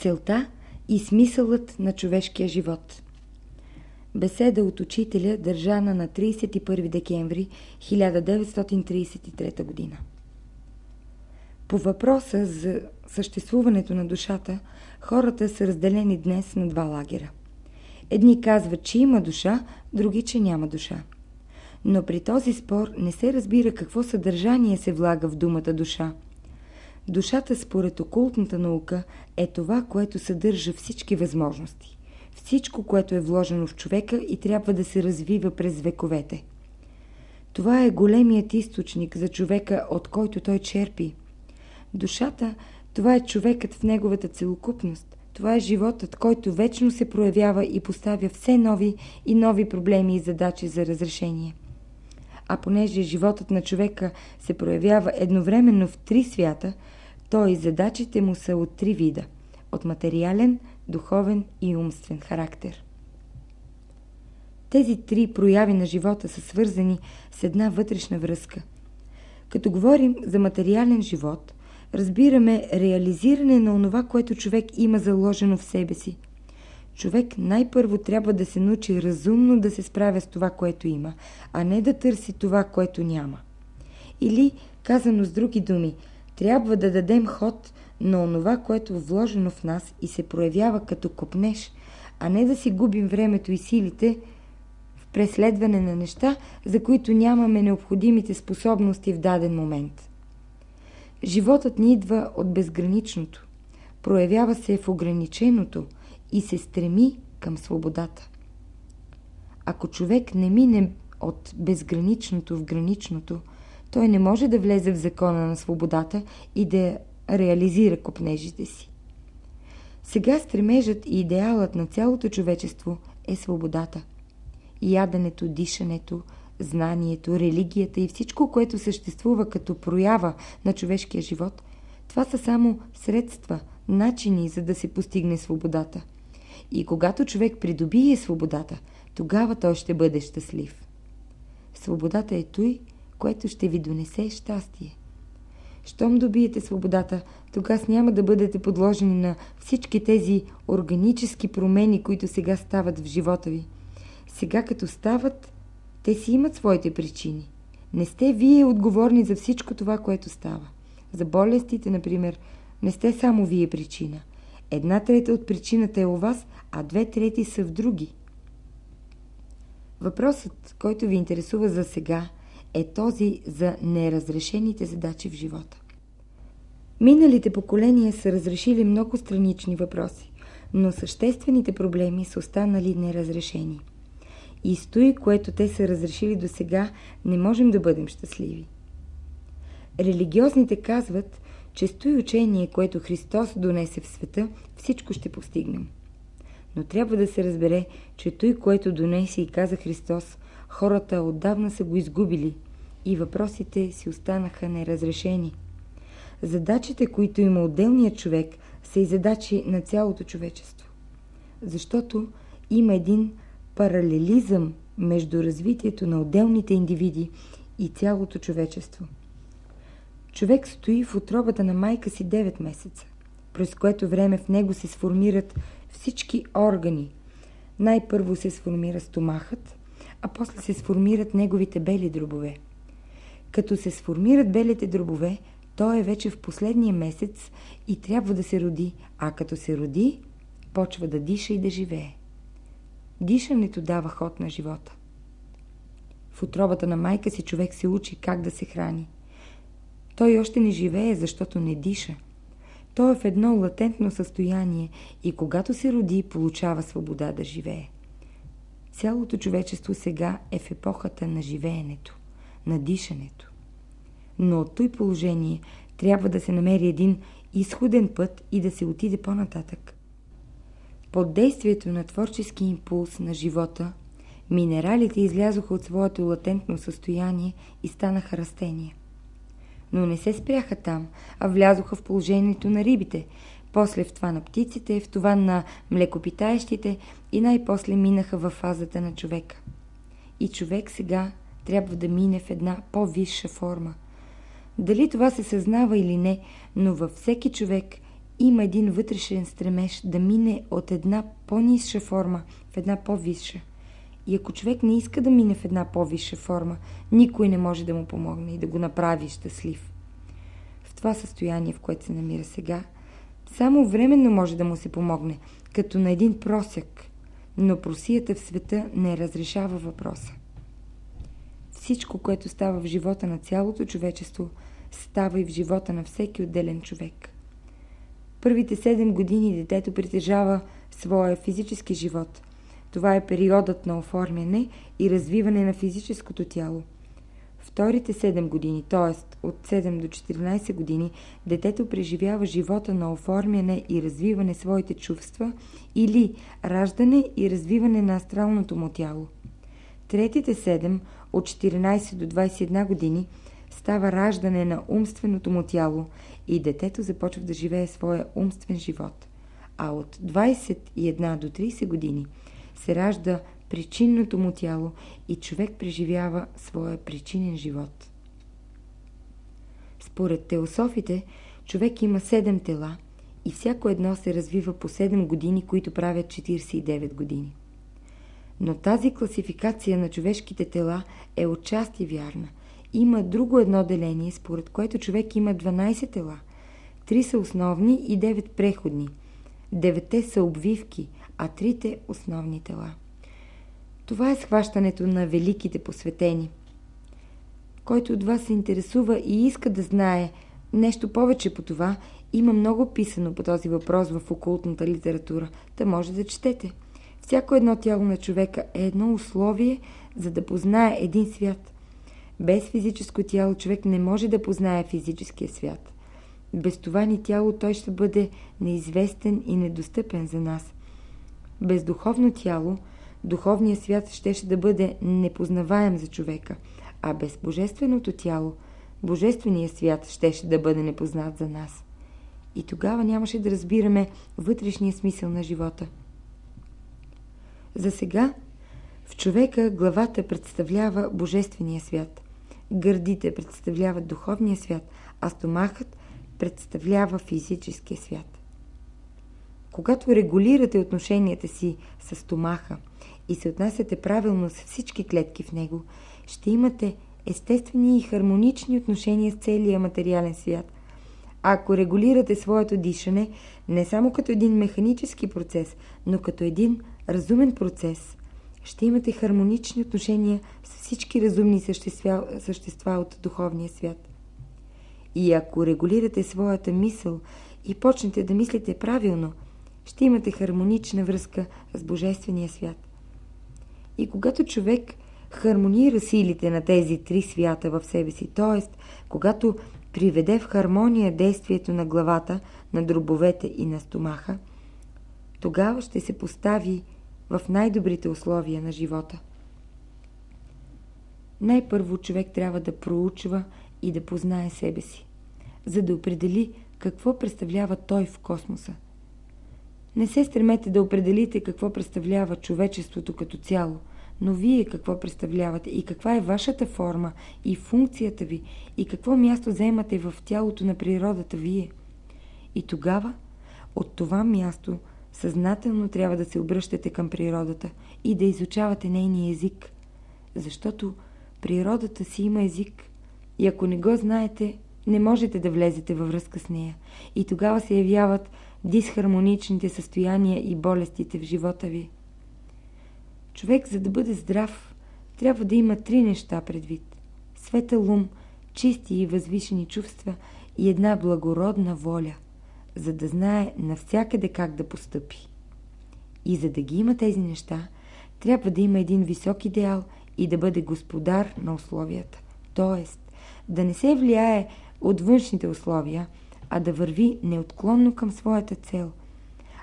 Целта и смисълът на човешкия живот. Беседа от учителя, държана на 31 декември 1933 г. По въпроса за съществуването на душата, хората са разделени днес на два лагера. Едни казват, че има душа, други, че няма душа. Но при този спор не се разбира какво съдържание се влага в думата душа. Душата според окултната наука е това, което съдържа всички възможности. Всичко, което е вложено в човека и трябва да се развива през вековете. Това е големият източник за човека, от който той черпи. Душата – това е човекът в неговата целокупност. Това е животът, който вечно се проявява и поставя все нови и нови проблеми и задачи за разрешение. А понеже животът на човека се проявява едновременно в три свята, то и задачите му са от три вида – от материален, духовен и умствен характер. Тези три прояви на живота са свързани с една вътрешна връзка. Като говорим за материален живот – разбираме реализиране на онова, което човек има заложено в себе си. Човек най-първо трябва да се научи разумно да се справя с това, което има, а не да търси това, което няма. Или, казано с други думи, трябва да дадем ход на онова, което е вложено в нас и се проявява като копнеш, а не да си губим времето и силите в преследване на неща, за които нямаме необходимите способности в даден момент. Животът ни идва от безграничното, проявява се в ограниченото и се стреми към свободата. Ако човек не мине от безграничното в граничното, той не може да влезе в закона на свободата и да реализира копнежите си. Сега стремежът и идеалът на цялото човечество е свободата. Яденето, дишането, знанието, религията и всичко, което съществува като проява на човешкия живот, това са само средства, начини за да се постигне свободата. И когато човек придобие свободата, тогава той ще бъде щастлив. Свободата е той, което ще ви донесе щастие. Щом добиете свободата, тогава няма да бъдете подложени на всички тези органически промени, които сега стават в живота ви. Сега като стават, те си имат своите причини. Не сте вие отговорни за всичко това, което става. За болестите, например, не сте само вие причина. Една трета от причината е у вас, а две трети са в други. Въпросът, който ви интересува за сега, е този за неразрешените задачи в живота. Миналите поколения са разрешили много странични въпроси, но съществените проблеми са останали неразрешени и стои, което те са разрешили до сега, не можем да бъдем щастливи. Религиозните казват, че стои учение, което Христос донесе в света, всичко ще постигнем. Но трябва да се разбере, че той, което донесе и каза Христос, хората отдавна са го изгубили и въпросите си останаха неразрешени. Задачите, които има отделният човек, са и задачи на цялото човечество. Защото има един паралелизъм между развитието на отделните индивиди и цялото човечество. Човек стои в отробата на майка си 9 месеца, през което време в него се сформират всички органи. Най-първо се сформира стомахът, а после се сформират неговите бели дробове. Като се сформират белите дробове, той е вече в последния месец и трябва да се роди, а като се роди, почва да диша и да живее. Дишането дава ход на живота. В отробата на майка си човек се учи как да се храни. Той още не живее, защото не диша. Той е в едно латентно състояние и когато се роди, получава свобода да живее. Цялото човечество сега е в епохата на живеенето, на дишането. Но от той положение трябва да се намери един изходен път и да се отиде по-нататък. Под действието на творчески импулс на живота, минералите излязоха от своето латентно състояние и станаха растения. Но не се спряха там, а влязоха в положението на рибите, после в това на птиците, в това на млекопитаещите и най-после минаха в фазата на човека. И човек сега трябва да мине в една по-висша форма. Дали това се съзнава или не, но във всеки човек има един вътрешен стремеж да мине от една по-низша форма в една по-висша. И ако човек не иска да мине в една по-висша форма, никой не може да му помогне и да го направи щастлив. В това състояние, в което се намира сега, само временно може да му се помогне, като на един просяк, но просията в света не разрешава въпроса. Всичко, което става в живота на цялото човечество, става и в живота на всеки отделен човек. Първите 7 години детето притежава своя физически живот. Това е периодът на оформяне и развиване на физическото тяло. Вторите 7 години, т.е. от 7 до 14 години, детето преживява живота на оформяне и развиване своите чувства или раждане и развиване на астралното му тяло. Третите 7 от 14 до 21 години става раждане на умственото му тяло и детето започва да живее своя умствен живот. А от 21 до 30 години се ражда причинното му тяло и човек преживява своя причинен живот. Според теософите, човек има 7 тела и всяко едно се развива по 7 години, които правят 49 години. Но тази класификация на човешките тела е отчасти вярна. Има друго едно деление, според което човек има 12 тела. Три са основни и 9 преходни. Девете са обвивки, а трите основни тела. Това е схващането на великите посветени. Който от вас се интересува и иска да знае нещо повече по това, има много писано по този въпрос в окултната литература, да може да четете. Всяко едно тяло на човека е едно условие, за да познае един свят. Без физическо тяло човек не може да познае физическия свят. Без това ни тяло той ще бъде неизвестен и недостъпен за нас. Без духовно тяло, духовният свят щеше да бъде непознаваем за човека, а без божественото тяло, божественият свят щеше да бъде непознат за нас. И тогава нямаше да разбираме вътрешния смисъл на живота – за сега в човека главата представлява Божествения свят, гърдите представляват духовния свят, а стомахът представлява физическия свят. Когато регулирате отношенията си с стомаха и се отнасяте правилно с всички клетки в него, ще имате естествени и хармонични отношения с целия материален свят. Ако регулирате своето дишане не само като един механически процес, но като един разумен процес, ще имате хармонични отношения с всички разумни същества, същества от духовния свят. И ако регулирате своята мисъл и почнете да мислите правилно, ще имате хармонична връзка с Божествения свят. И когато човек хармонира силите на тези три свята в себе си, т.е. когато приведе в хармония действието на главата, на дробовете и на стомаха, тогава ще се постави в най-добрите условия на живота. Най-първо човек трябва да проучва и да познае себе си, за да определи какво представлява той в космоса. Не се стремете да определите какво представлява човечеството като цяло, но вие какво представлявате и каква е вашата форма и функцията ви и какво място заемате в тялото на природата вие. И тогава от това място – Съзнателно трябва да се обръщате към природата и да изучавате нейния език, защото природата си има език и ако не го знаете, не можете да влезете във връзка с нея и тогава се явяват дисхармоничните състояния и болестите в живота ви. Човек, за да бъде здрав, трябва да има три неща предвид. Светъл ум, чисти и възвишени чувства и една благородна воля – за да знае навсякъде как да постъпи. И за да ги има тези неща, трябва да има един висок идеал и да бъде господар на условията. Тоест, да не се влияе от външните условия, а да върви неотклонно към своята цел.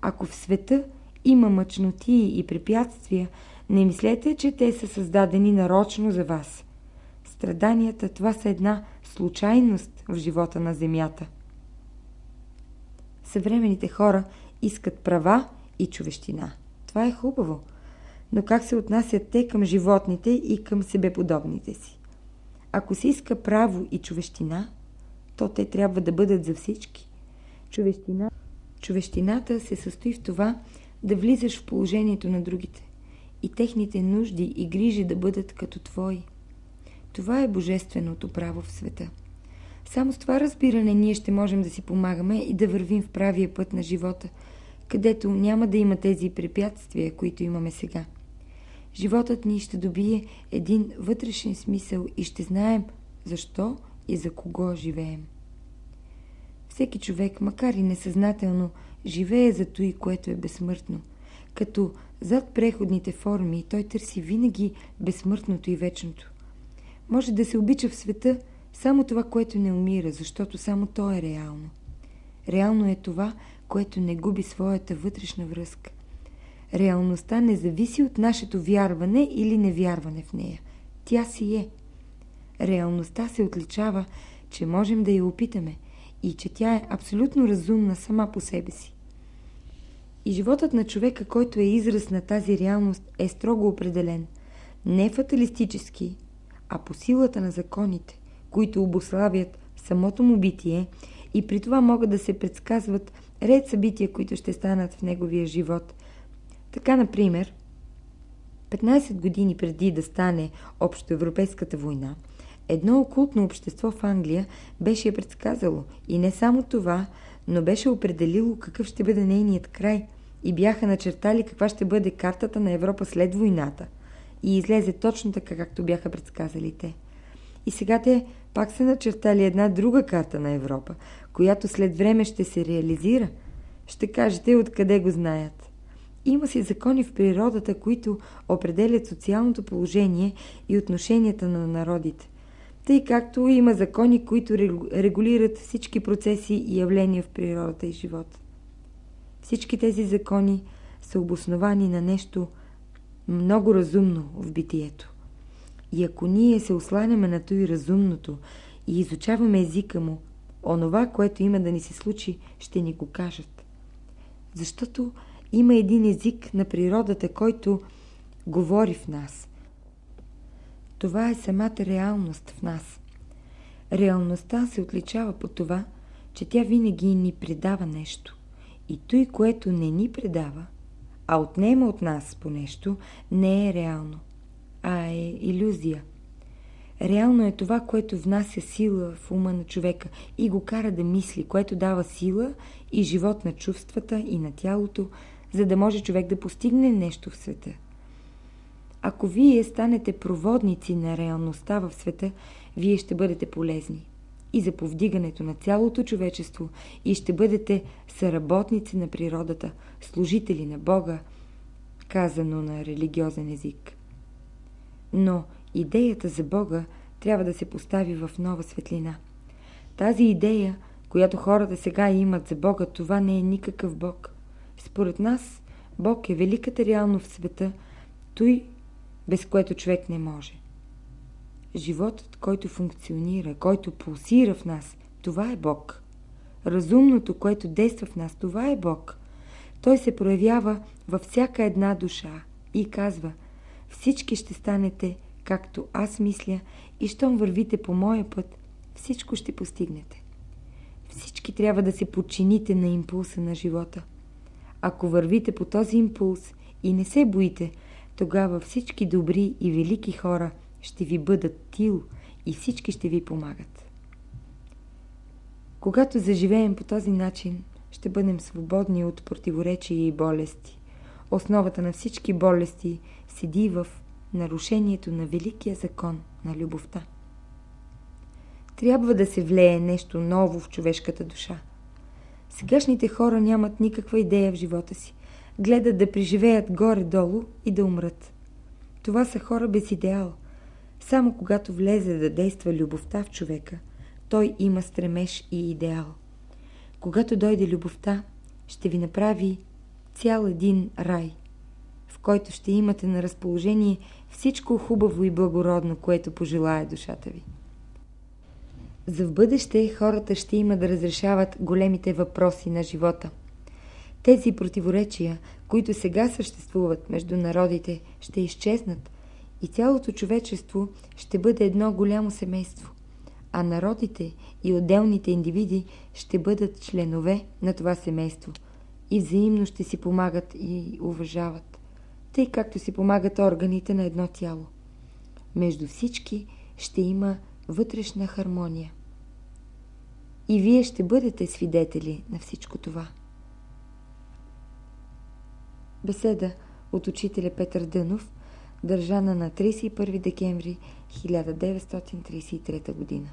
Ако в света има мъчноти и препятствия, не мислете, че те са създадени нарочно за вас. Страданията това са една случайност в живота на земята – съвременните хора искат права и човещина. Това е хубаво. Но как се отнасят те към животните и към себеподобните си? Ако се иска право и човещина, то те трябва да бъдат за всички. Човещина Човещината се състои в това да влизаш в положението на другите и техните нужди и грижи да бъдат като твои. Това е божественото право в света. Само с това разбиране ние ще можем да си помагаме и да вървим в правия път на живота, където няма да има тези препятствия, които имаме сега. Животът ни ще добие един вътрешен смисъл и ще знаем защо и за кого живеем. Всеки човек, макар и несъзнателно, живее за той, което е безсмъртно. Като зад преходните форми той търси винаги безсмъртното и вечното. Може да се обича в света само това, което не умира, защото само то е реално. Реално е това, което не губи своята вътрешна връзка. Реалността не зависи от нашето вярване или невярване в нея. Тя си е. Реалността се отличава, че можем да я опитаме и че тя е абсолютно разумна сама по себе си. И животът на човека, който е израз на тази реалност, е строго определен. Не фаталистически, а по силата на законите, които обославят самото му битие и при това могат да се предсказват ред събития, които ще станат в неговия живот. Така, например, 15 години преди да стане Общоевропейската война, едно окултно общество в Англия беше предсказало и не само това, но беше определило какъв ще бъде нейният край и бяха начертали каква ще бъде картата на Европа след войната. И излезе точно така, както бяха предсказали те. И сега те пак са начертали една друга карта на Европа, която след време ще се реализира. Ще кажете откъде го знаят. Има си закони в природата, които определят социалното положение и отношенията на народите. Тъй както има закони, които регулират всички процеси и явления в природата и живота. Всички тези закони са обосновани на нещо много разумно в битието. И ако ние се осланяме на той разумното и изучаваме езика му, онова, което има да ни се случи, ще ни го кажат. Защото има един език на природата, който говори в нас. Това е самата реалност в нас. Реалността се отличава по това, че тя винаги ни предава нещо. И той, което не ни предава, а отнема от нас по нещо, не е реално, а е иллюзия. Реално е това, което внася сила в ума на човека и го кара да мисли, което дава сила и живот на чувствата и на тялото, за да може човек да постигне нещо в света. Ако вие станете проводници на реалността в света, вие ще бъдете полезни и за повдигането на цялото човечество и ще бъдете съработници на природата, служители на Бога, казано на религиозен език. Но идеята за Бога трябва да се постави в нова светлина. Тази идея, която хората сега имат за Бога, това не е никакъв Бог. Според нас, Бог е великата реалност в света, той, без което човек не може. Животът, който функционира, който пулсира в нас, това е Бог. Разумното, което действа в нас, това е Бог. Той се проявява във всяка една душа и казва Всички ще станете, както аз мисля, и щом вървите по моя път, всичко ще постигнете. Всички трябва да се подчините на импулса на живота. Ако вървите по този импулс и не се боите, тогава всички добри и велики хора – ще ви бъдат тил и всички ще ви помагат. Когато заживеем по този начин, ще бъдем свободни от противоречия и болести. Основата на всички болести седи в нарушението на великия закон на любовта. Трябва да се влее нещо ново в човешката душа. Сегашните хора нямат никаква идея в живота си. Гледат да преживеят горе-долу и да умрат. Това са хора без идеал – само когато влезе да действа любовта в човека, той има стремеж и идеал. Когато дойде любовта, ще ви направи цял един рай, в който ще имате на разположение всичко хубаво и благородно, което пожелая душата ви. За в бъдеще хората ще има да разрешават големите въпроси на живота. Тези противоречия, които сега съществуват между народите, ще изчезнат и цялото човечество ще бъде едно голямо семейство. А народите и отделните индивиди ще бъдат членове на това семейство и взаимно ще си помагат и уважават, тъй както си помагат органите на едно тяло. Между всички ще има вътрешна хармония. И вие ще бъдете свидетели на всичко това. Беседа от учителя Петър Дънов, държана на 31 декември 1933 година.